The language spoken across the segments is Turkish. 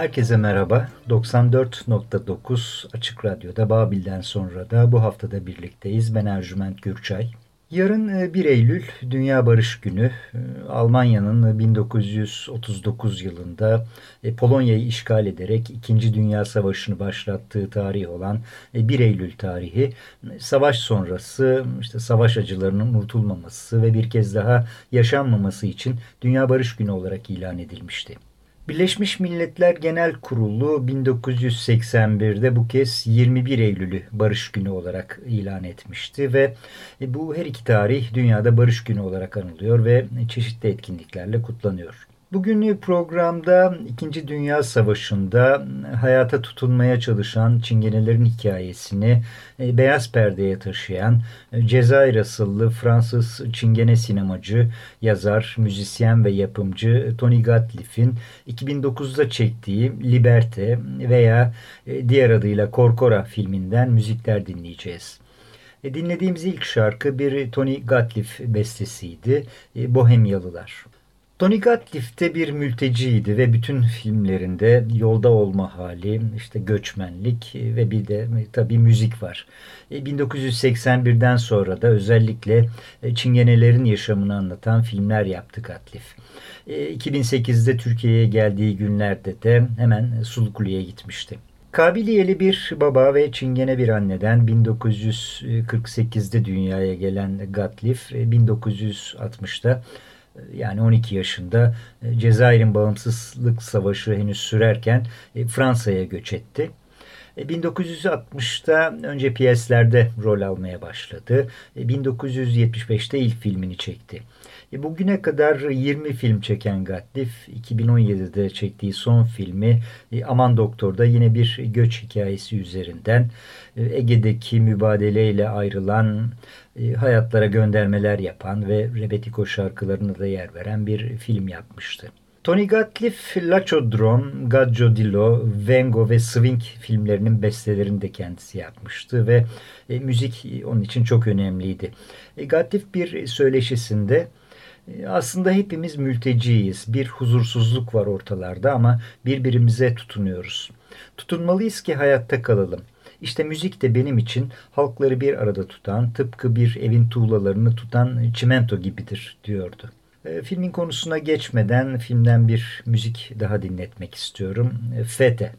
Herkese merhaba. 94.9 Açık Radyo'da Babil'den sonra da bu haftada birlikteyiz. Ben Ercüment Gürçay. Yarın 1 e, Eylül Dünya Barış Günü. E, Almanya'nın 1939 yılında e, Polonya'yı işgal ederek 2. Dünya Savaşı'nı başlattığı tarih olan 1 Eylül tarihi savaş sonrası işte savaş acılarının unutulmaması ve bir kez daha yaşanmaması için Dünya Barış Günü olarak ilan edilmişti. Birleşmiş Milletler Genel Kurulu 1981'de bu kez 21 Eylül'ü Barış Günü olarak ilan etmişti ve bu her iki tarih dünyada Barış Günü olarak anılıyor ve çeşitli etkinliklerle kutlanıyor. Bugün programda İkinci Dünya Savaşı'nda hayata tutunmaya çalışan Çingenelerin hikayesini e, beyaz perdeye taşıyan e, Cezayir asıllı Fransız Çingene sinemacı, yazar, müzisyen ve yapımcı Tony Gatliff'in 2009'da çektiği Liberte veya e, diğer adıyla Korkora filminden müzikler dinleyeceğiz. Dinlediğimiz ilk şarkı bir Tony Gatliff bestesiydi. Bohemyalılar. Tony Gatliff de bir mülteciydi ve bütün filmlerinde yolda olma hali, işte göçmenlik ve bir de tabii müzik var. 1981'den sonra da özellikle Çingenelerin yaşamını anlatan filmler yaptı Gatliff. 2008'de Türkiye'ye geldiği günlerde de hemen Sulukulu'ya gitmişti. Kabiliyeli bir baba ve çingene bir anneden 1948'de dünyaya gelen Gatliff 1960'da yani 12 yaşında Cezayir'in bağımsızlık savaşı henüz sürerken Fransa'ya göç etti. 1960'da önce piyeslerde rol almaya başladı. 1975'te ilk filmini çekti. E, bugüne kadar 20 film çeken Gatliff 2017'de çektiği son filmi e, Aman Doktor'da yine bir göç hikayesi üzerinden e, Ege'deki mübadeleyle ayrılan hayatlara göndermeler yapan ve Rebetiko şarkılarına da yer veren bir film yapmıştı. Tony Gatliff, Lachodron, Gadjodillo, Vengo ve Swing filmlerinin bestelerini de kendisi yapmıştı ve e, müzik onun için çok önemliydi. E, Gatliff bir söyleşisinde e, aslında hepimiz mülteciyiz. Bir huzursuzluk var ortalarda ama birbirimize tutunuyoruz. Tutunmalıyız ki hayatta kalalım. İşte müzik de benim için halkları bir arada tutan, tıpkı bir evin tuğlalarını tutan çimento gibidir diyordu. E, filmin konusuna geçmeden filmden bir müzik daha dinletmek istiyorum. E, Fete.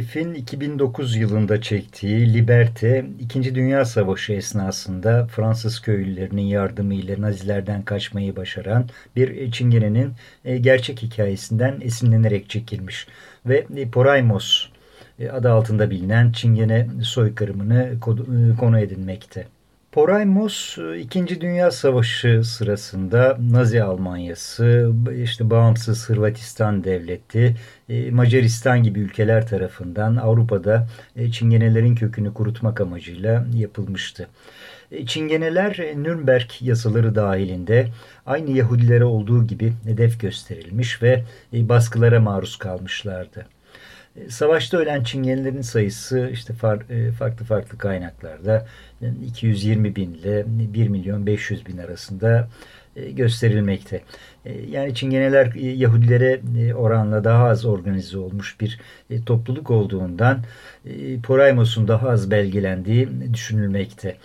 Gatliff'in 2009 yılında çektiği Liberte, İkinci Dünya Savaşı esnasında Fransız köylülerinin yardımıyla Nazilerden kaçmayı başaran bir Çingene'nin e, gerçek hikayesinden esinlenerek çekilmiş. Ve e, Poraymos e, adı altında bilinen Çingene soykırımını konu edinmekte. Poraymos İkinci Dünya Savaşı sırasında Nazi Almanyası, işte bağımsız Hırvatistan devleti, e, Macaristan gibi ülkeler tarafından Avrupa'da e, Çingenelerin kökünü kurutmak amacıyla yapılmıştı. E, Çingeneler Nürnberg yasaları dahilinde aynı Yahudilere olduğu gibi hedef gösterilmiş ve baskılara maruz kalmışlardı. Savaşta ölen Çingenelerin sayısı işte e, farklı farklı kaynaklarda 220 bin ile 1 milyon 500 bin arasında gösterilmekte. E, yani Çingeneler Yahudilere oranla daha az organize olmuş bir topluluk olduğundan Poraymos'un daha az belgelendiği düşünülmekte.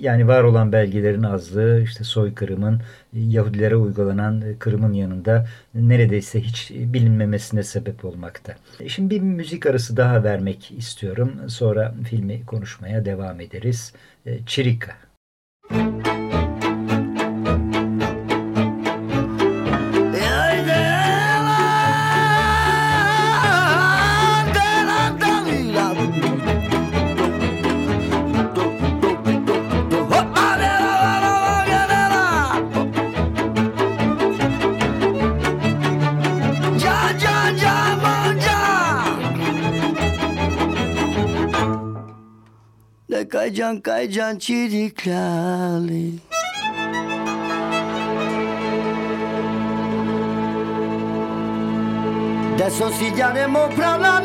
Yani var olan belgelerin azlığı işte soykırımın Yahudilere uygulanan kırımın yanında neredeyse hiç bilinmemesine sebep olmakta. Şimdi bir müzik arası daha vermek istiyorum. Sonra filmi konuşmaya devam ederiz. Çirika. Kaycan kaycan çiriklerle Adesso si chiameremo fra la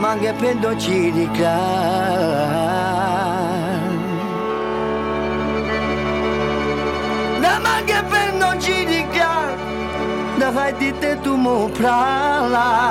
manghe per doci di clan Da manghe per doci Da fai di te tu mo pralan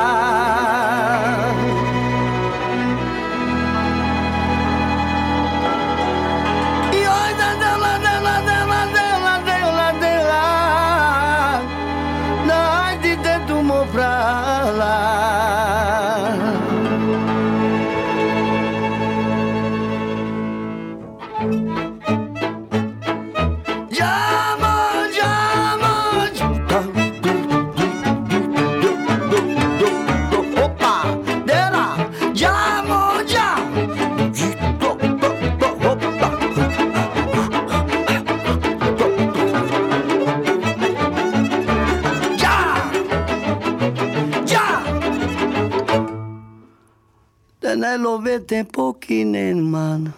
te pokinen man.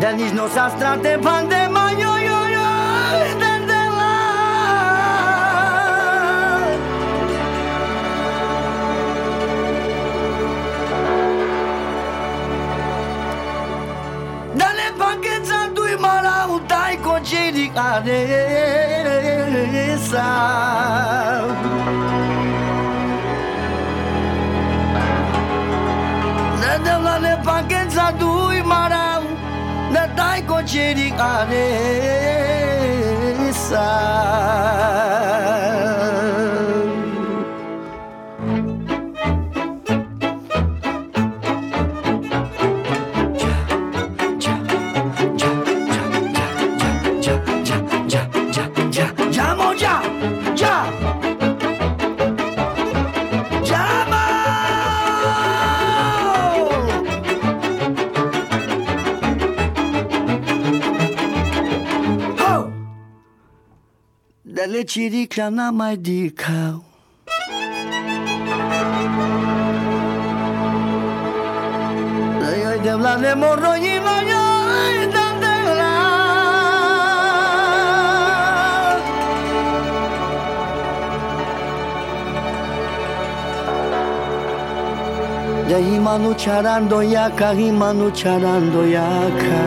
Dar nici nu o să strate de mai yo, yo, yo, de, de la Dale paqueța tui marau dai cogeri care sa duj marau, Në taj ko qerik anesar Далече река на Майдикал. Да јојде владе морно има јој да те Да има нучаран до јака, има нучаран до јака.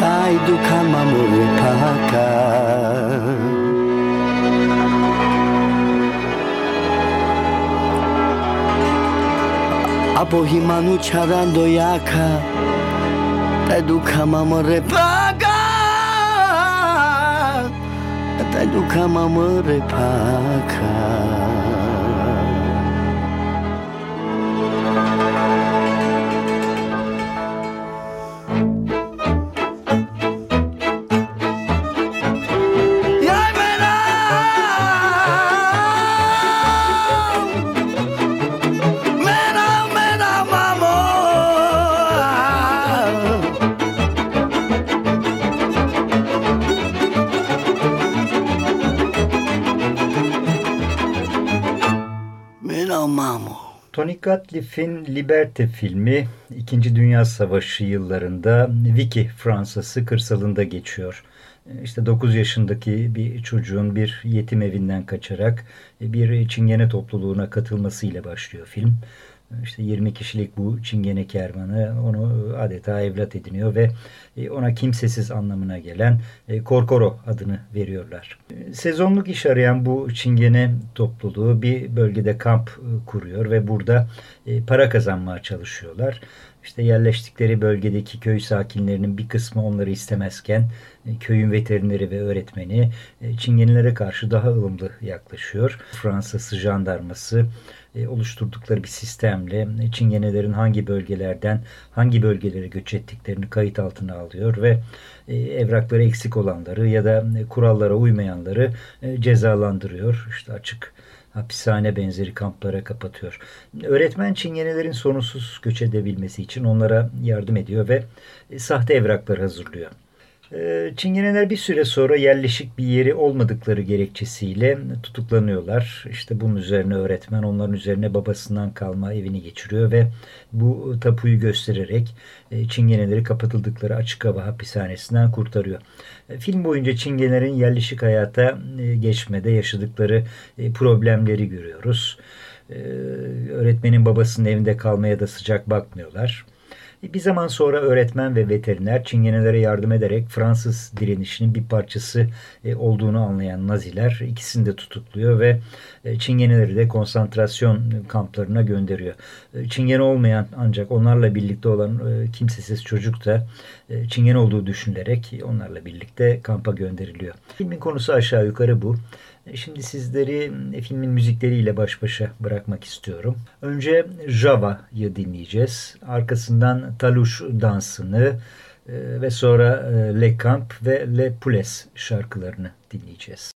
Тај дука мамури пака. Apohimanu charandoyaka Te duca mamă repaga Te duca mamă repaga Tony Gatliff'in Liberty filmi 2. Dünya Savaşı yıllarında Vicky Fransa'sı kırsalında geçiyor. İşte 9 yaşındaki bir çocuğun bir yetim evinden kaçarak bir çingene topluluğuna katılmasıyla başlıyor film. İşte 20 kişilik bu çingene kervanı onu adeta evlat ediniyor ve ona kimsesiz anlamına gelen Korkoro adını veriyorlar. Sezonluk iş arayan bu çingene topluluğu bir bölgede kamp kuruyor ve burada para kazanmaya çalışıyorlar. İşte yerleştikleri bölgedeki köy sakinlerinin bir kısmı onları istemezken köyün veterineri ve öğretmeni çingenelere karşı daha ılımlı yaklaşıyor. Fransız jandarması oluşturdukları bir sistemle çingenelerin hangi bölgelerden hangi bölgelere göç ettiklerini kayıt altına alıyor ve evrakları eksik olanları ya da kurallara uymayanları cezalandırıyor. İşte açık hapishane benzeri kamplara kapatıyor. Öğretmen çingenelerin sorunsuz göç edebilmesi için onlara yardım ediyor ve sahte evraklar hazırlıyor. Çingeneler bir süre sonra yerleşik bir yeri olmadıkları gerekçesiyle tutuklanıyorlar. İşte bunun üzerine öğretmen onların üzerine babasından kalma evini geçiriyor ve bu tapuyu göstererek Çingeneleri kapatıldıkları açık hava hapishanesinden kurtarıyor. Film boyunca Çingenelerin yerleşik hayata geçmede yaşadıkları problemleri görüyoruz. Öğretmenin babasının evinde kalmaya da sıcak bakmıyorlar. Bir zaman sonra öğretmen ve veteriner Çingenelere yardım ederek Fransız direnişinin bir parçası olduğunu anlayan Naziler ikisini de tutukluyor ve Çingeneleri de konsantrasyon kamplarına gönderiyor. Çingene olmayan ancak onlarla birlikte olan kimsesiz çocuk da Çingene olduğu düşünülerek onlarla birlikte kampa gönderiliyor. Filmin konusu aşağı yukarı bu. Şimdi sizleri filmin müzikleriyle baş başa bırakmak istiyorum. Önce Java'yı dinleyeceğiz. Arkasından Taluş dansını ve sonra Le Camp ve Le Poules şarkılarını dinleyeceğiz.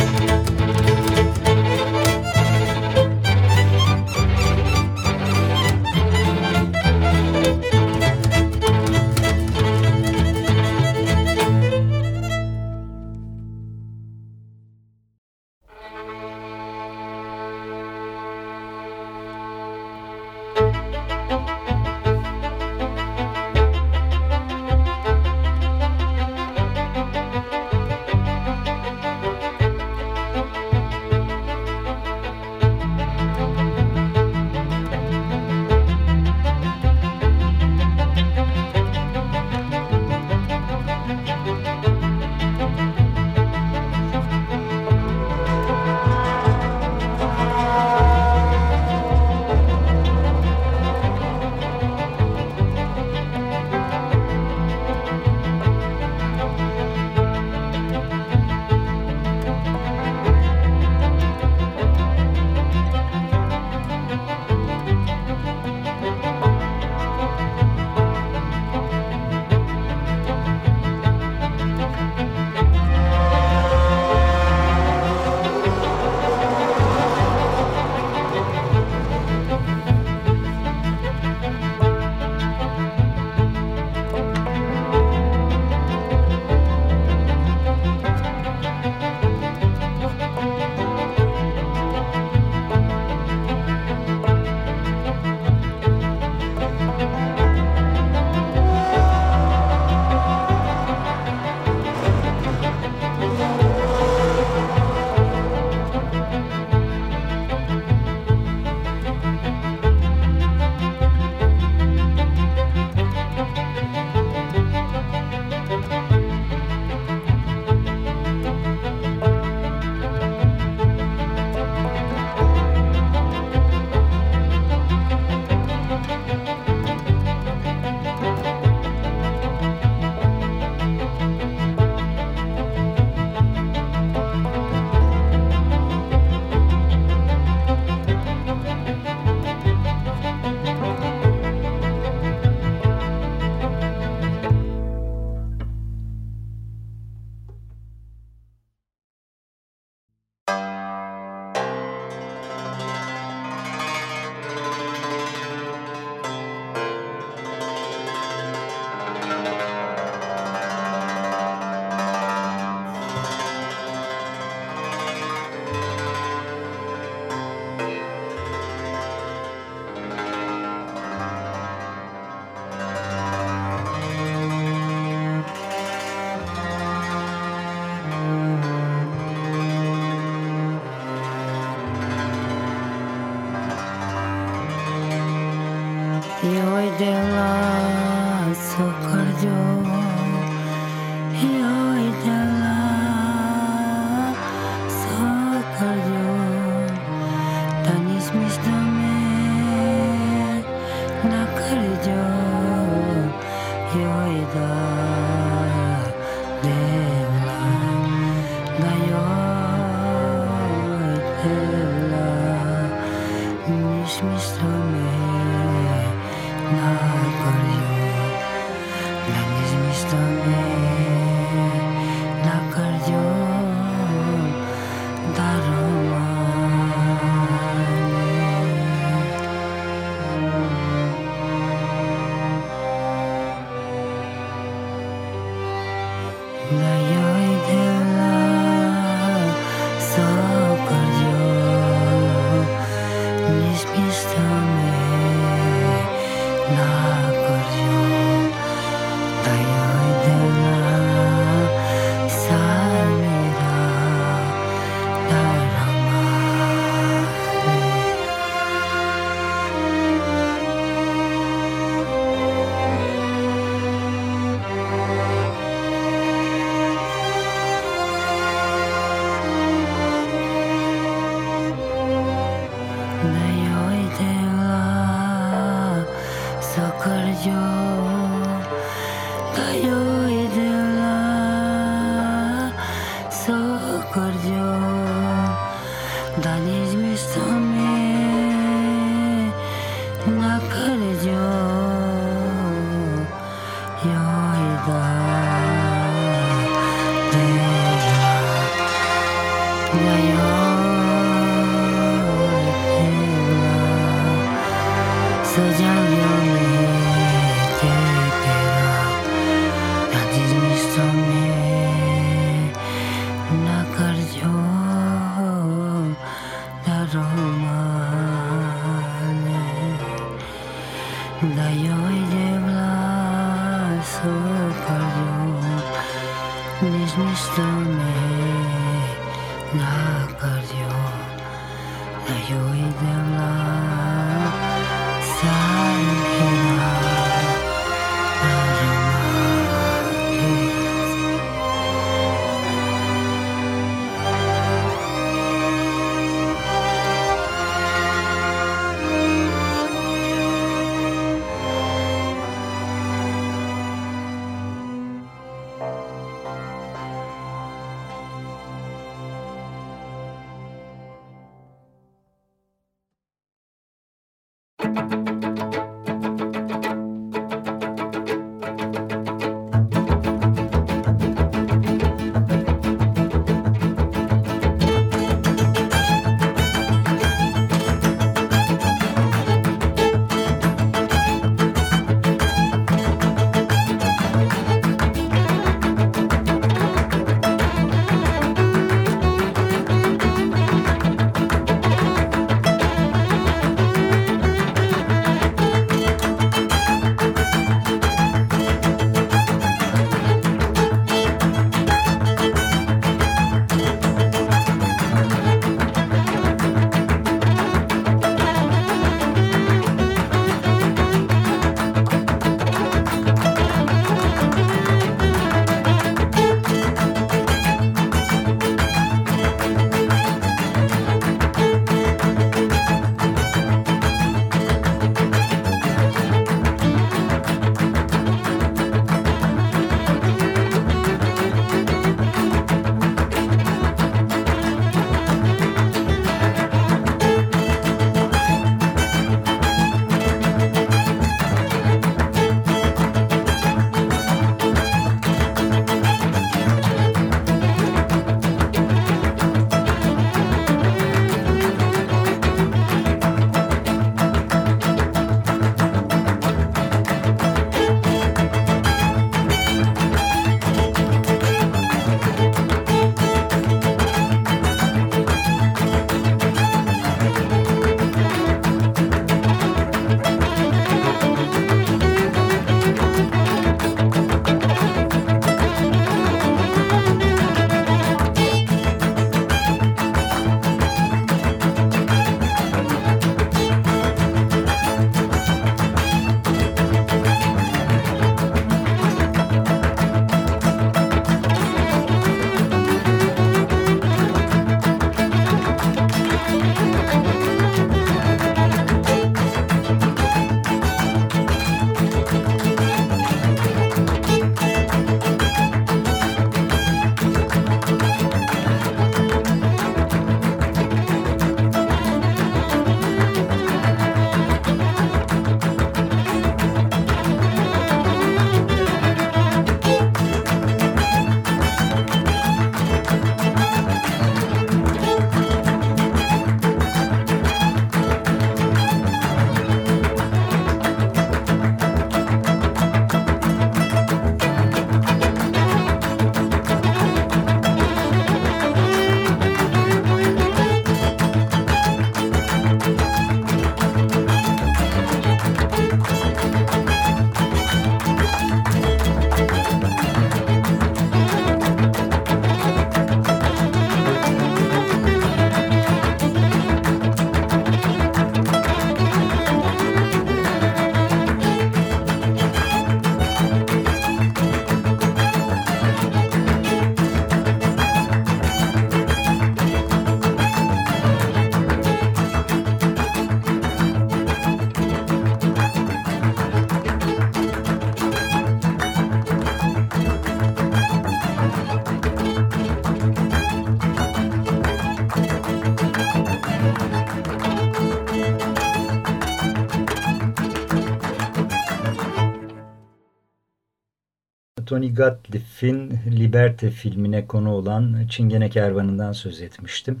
Tony Gatliff'in Liberte filmine konu olan Çingene Kervanı'ndan söz etmiştim.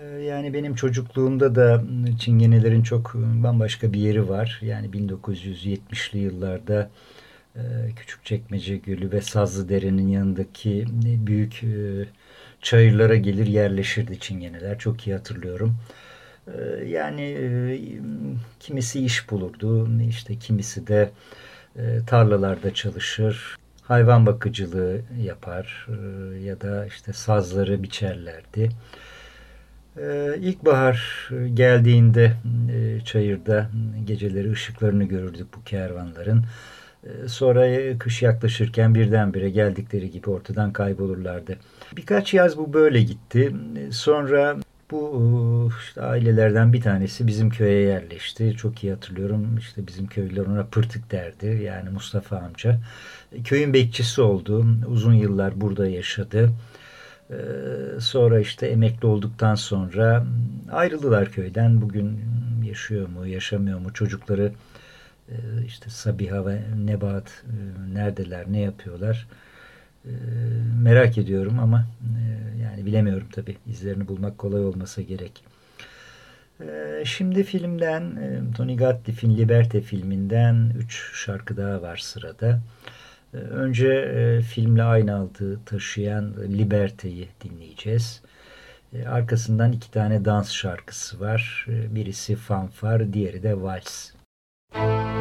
Ee, yani benim çocukluğumda da Çingenelerin çok bambaşka bir yeri var. Yani 1970'li yıllarda e, Küçükçekmece Gölü ve Sazlıdere'nin yanındaki büyük e, çayırlara gelir yerleşirdi Çingeneler. Çok iyi hatırlıyorum. Ee, yani e, kimisi iş bulurdu, işte kimisi de tarlalarda çalışır, hayvan bakıcılığı yapar e, ya da işte sazları biçerlerdi. İlkbahar geldiğinde çayırda geceleri ışıklarını görürdük bu kervanların. Sonra kış yaklaşırken birdenbire geldikleri gibi ortadan kaybolurlardı. Birkaç yaz bu böyle gitti. Sonra bu işte ailelerden bir tanesi bizim köye yerleşti. Çok iyi hatırlıyorum. İşte bizim köylüler ona pırtık derdi. Yani Mustafa amca. Köyün bekçisi oldu. Uzun yıllar burada yaşadı. Ee, sonra işte emekli olduktan sonra ayrıldılar köyden. Bugün yaşıyor mu, yaşamıyor mu? Çocukları e, işte Sabiha ve Nebat e, neredeler, ne yapıyorlar? Ee, merak ediyorum ama e, yani bilemiyorum tabi izlerini bulmak kolay olmasa gerek. Ee, şimdi filmden e, Tony Gatliff'in Liberte filminden 3 şarkı daha var sırada. Ee, önce e, filmle aynı adı taşıyan Liberte'yi dinleyeceğiz. Arkasından iki tane dans şarkısı var. Birisi fanfar, diğeri de vals. Müzik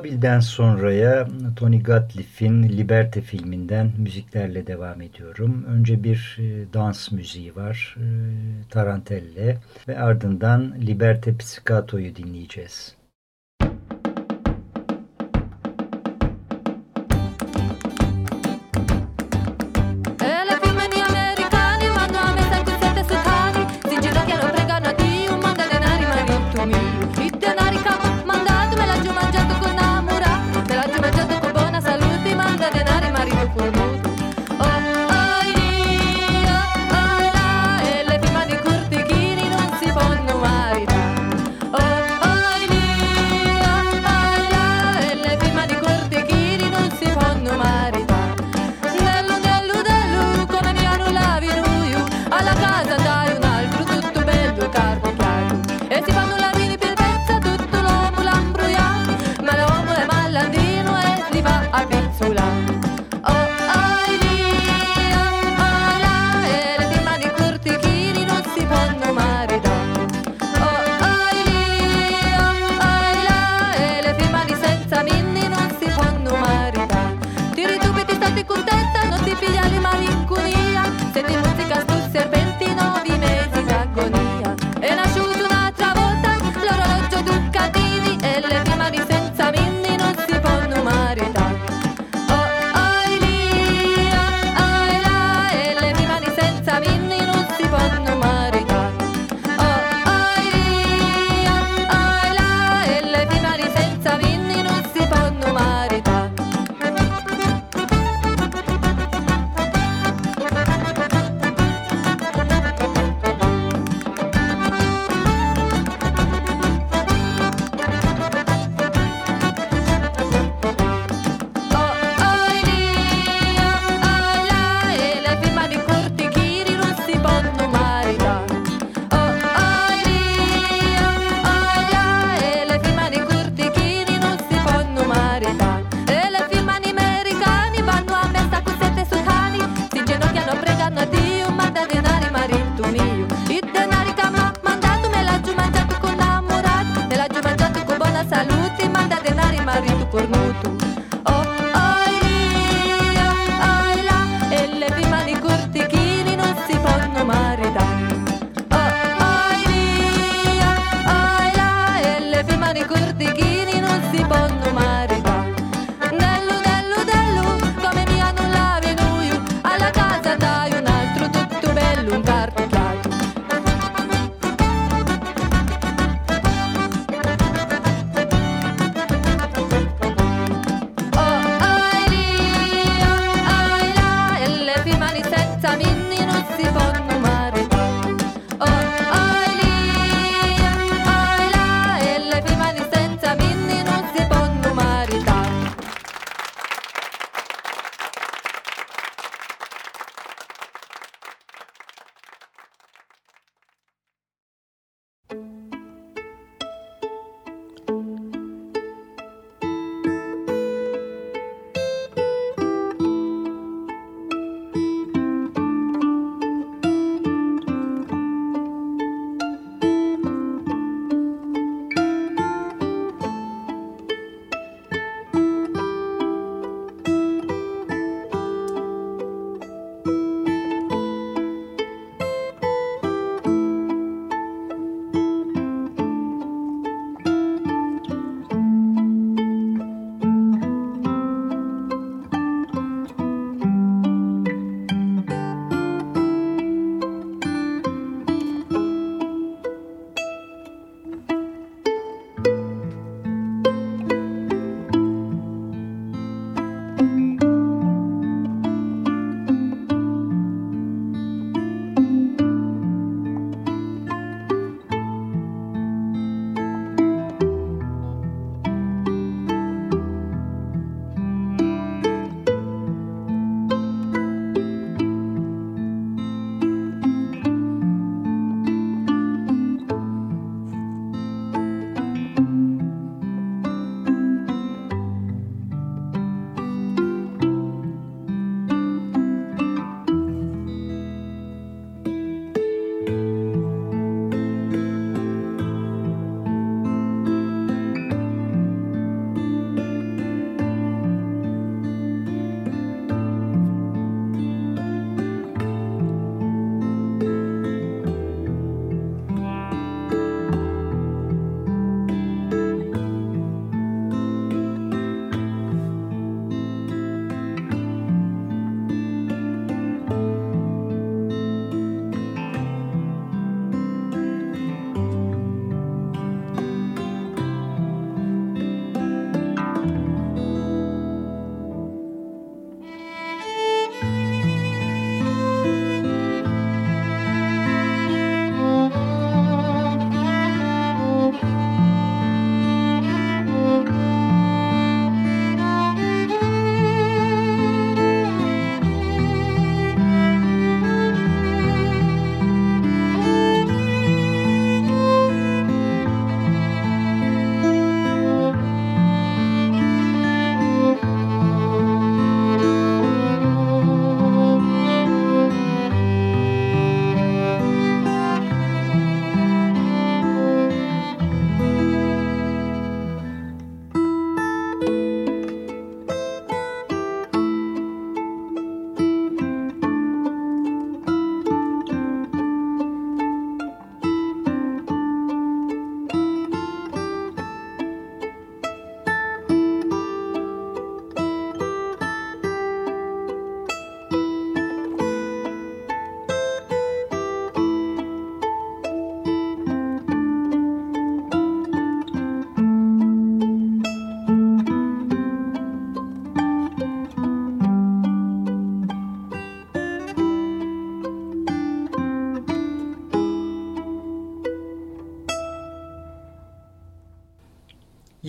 Babil'den sonraya Tony Gatliff'in Liberte filminden müziklerle devam ediyorum. Önce bir e, dans müziği var, e, Tarantelle ve ardından Liberte Psicato'yu dinleyeceğiz.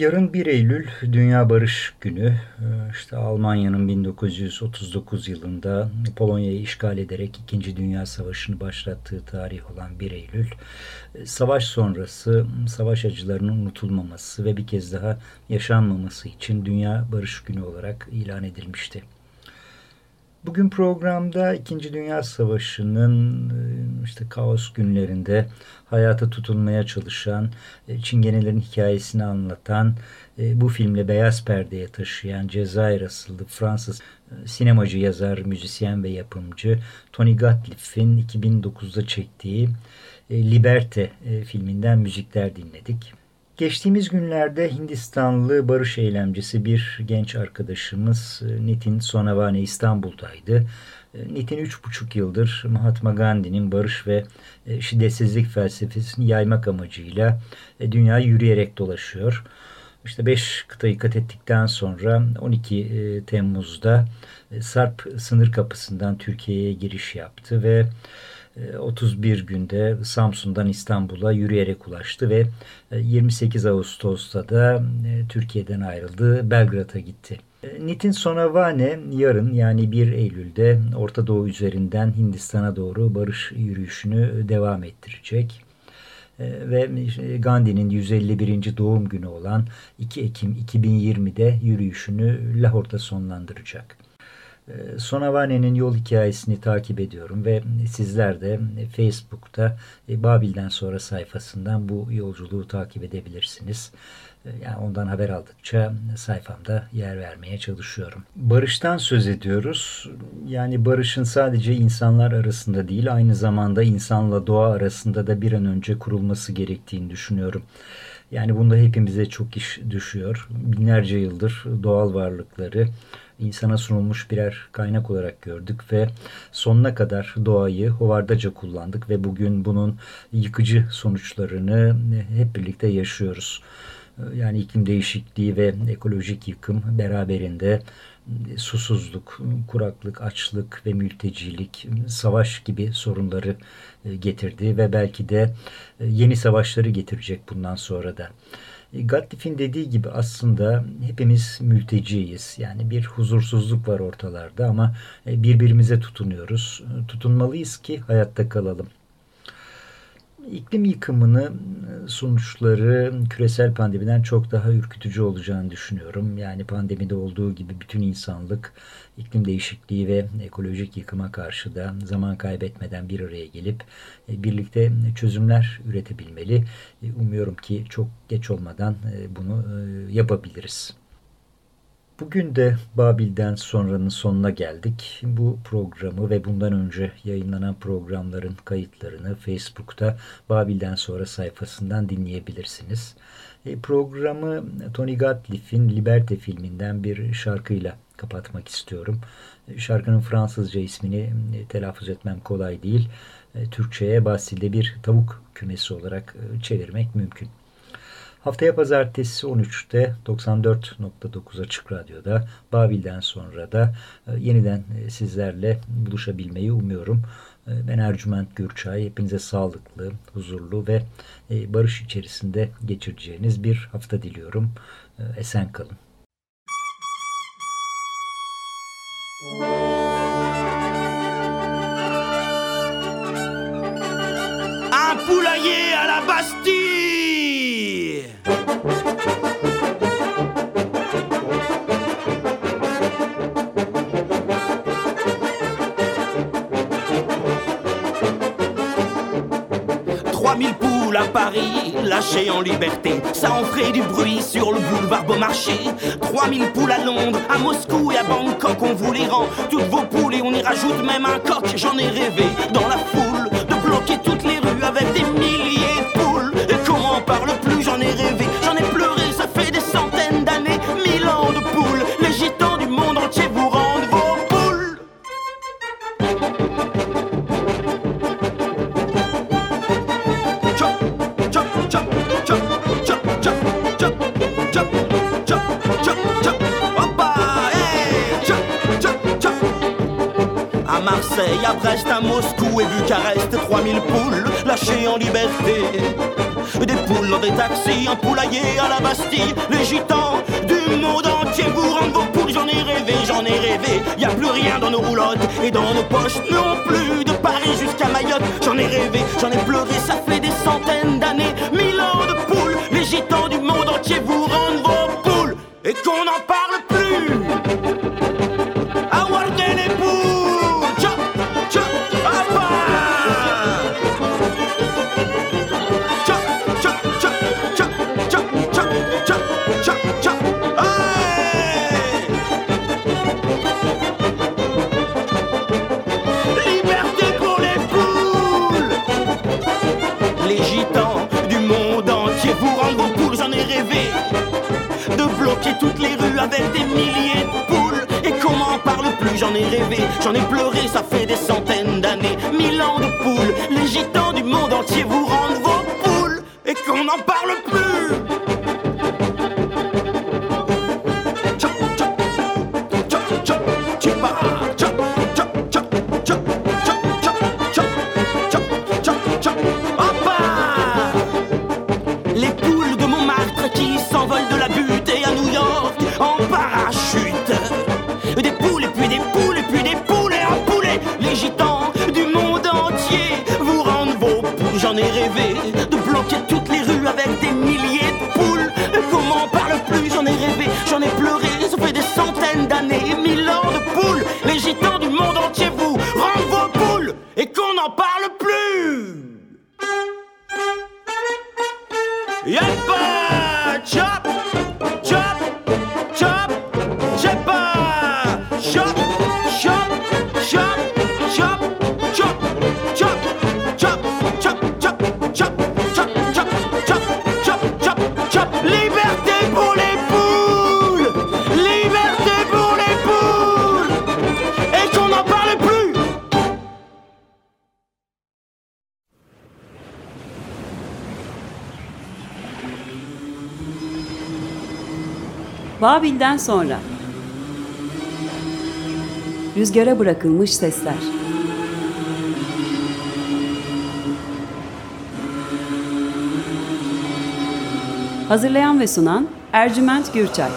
Yarın 1 Eylül Dünya Barış Günü. Ee, işte Almanya'nın 1939 yılında Polonya'yı işgal ederek 2. Dünya Savaşı'nı başlattığı tarih olan 1 Eylül. Ee, savaş sonrası savaş acılarının unutulmaması ve bir kez daha yaşanmaması için Dünya Barış Günü olarak ilan edilmişti. Bugün programda İkinci Dünya Savaşı'nın e, işte kaos günlerinde hayata tutunmaya çalışan, e, Çingenelerin hikayesini anlatan, e, bu filmle beyaz perdeye taşıyan Cezayir asıllı Fransız sinemacı, yazar, müzisyen ve yapımcı Tony Gatliff'in 2009'da çektiği Liberte filminden müzikler dinledik. Geçtiğimiz günlerde Hindistanlı barış eylemcisi bir genç arkadaşımız e, Nitin Sonavane İstanbul'daydı. E, Nitin 3,5 yıldır Mahatma Gandhi'nin barış ve e, şiddetsizlik felsefesini yaymak amacıyla dünyayı yürüyerek dolaşıyor. İşte 5 kıtayı kat ettikten sonra 12 Temmuz'da Sarp sınır kapısından Türkiye'ye giriş yaptı ve 31 e, günde Samsun'dan İstanbul'a yürüyerek ulaştı ve 28 e, Ağustos'ta da e, Türkiye'den ayrıldı, Belgrad'a gitti. Nitin Sonavane yarın yani 1 Eylül'de Orta Doğu üzerinden Hindistan'a doğru barış yürüyüşünü devam ettirecek. Ve Gandhi'nin 151. doğum günü olan 2 Ekim 2020'de yürüyüşünü Lahor'da sonlandıracak. Ee, Sonavane'nin yol hikayesini takip ediyorum ve sizler de Facebook'ta e, Babil'den sonra sayfasından bu yolculuğu takip edebilirsiniz. Ee, yani ondan haber aldıkça sayfamda yer vermeye çalışıyorum. Barıştan söz ediyoruz. Yani barışın sadece insanlar arasında değil aynı zamanda insanla doğa arasında da bir an önce kurulması gerektiğini düşünüyorum. Yani bunda hepimize çok iş düşüyor. Binlerce yıldır doğal varlıkları insana sunulmuş birer kaynak olarak gördük ve sonuna kadar doğayı hovardaca kullandık ve bugün bunun yıkıcı sonuçlarını hep birlikte yaşıyoruz. Yani iklim değişikliği ve ekolojik yıkım beraberinde susuzluk, kuraklık, açlık ve mültecilik, savaş gibi sorunları getirdi ve belki de yeni savaşları getirecek bundan sonra da. E, Gatliff'in dediği gibi aslında hepimiz mülteciyiz. Yani bir huzursuzluk var ortalarda ama e, birbirimize tutunuyoruz. Tutunmalıyız ki hayatta kalalım. İklim yıkımını e, sonuçları küresel pandemiden çok daha ürkütücü olacağını düşünüyorum. Yani pandemide olduğu gibi bütün insanlık iklim değişikliği ve ekolojik yıkıma karşı da zaman kaybetmeden bir araya gelip e, birlikte çözümler üretebilmeli. E, umuyorum ki çok geç olmadan bunu yapabiliriz. Bugün de Babil'den sonranın sonuna geldik. Bu programı ve bundan önce yayınlanan programların kayıtlarını Facebook'ta Babil'den sonra sayfasından dinleyebilirsiniz. E, programı Tony Gatliff'in Liberte filminden bir şarkıyla kapatmak istiyorum. E, şarkının Fransızca ismini e, telaffuz etmem kolay değil. E, Türkçe'ye Basil'de bir tavuk kümesi olarak çevirmek mümkün. Haftaya pazartesi 13'te 94.9 Açık Radyo'da Babil'den sonra da e, yeniden e, sizlerle buluşabilmeyi umuyorum. E, ben Ercüment Gürçay. Hepinize sağlıklı, huzurlu ve barış içerisinde geçireceğiniz bir hafta diliyorum. Esen kalın. Poulailler à la Bastille 3000 poules à Paris, lâchées en liberté. Ça en ferait du bruit sur le boulevard Beaumarchais. 3000 poules à Londres, à Moscou et à Bangkok, on vous les rend. Toutes vos poules et on y rajoute même un coq. J'en ai rêvé dans la foule de bloquer toutes les Reste à Moscou et Bucarest, 3000 poules lâchées en liberté. Des poules dans des taxis, un poulailler à la Bastille, les gitans du monde entier vous rendent vos poules, j'en ai rêvé, j'en ai rêvé. Y a plus rien dans nos roulottes et dans nos poches non plus, de Paris jusqu'à Mayotte, j'en ai rêvé, j'en ai pleuré, ça fait des centaines d'années. J'en ai pleuré, ça fait des centaines d'années. Mille ans de poule, les Öğleden sonra. Rüzgara bırakılmış sesler. Hazırlayan ve sunan Ercüment Gürçay.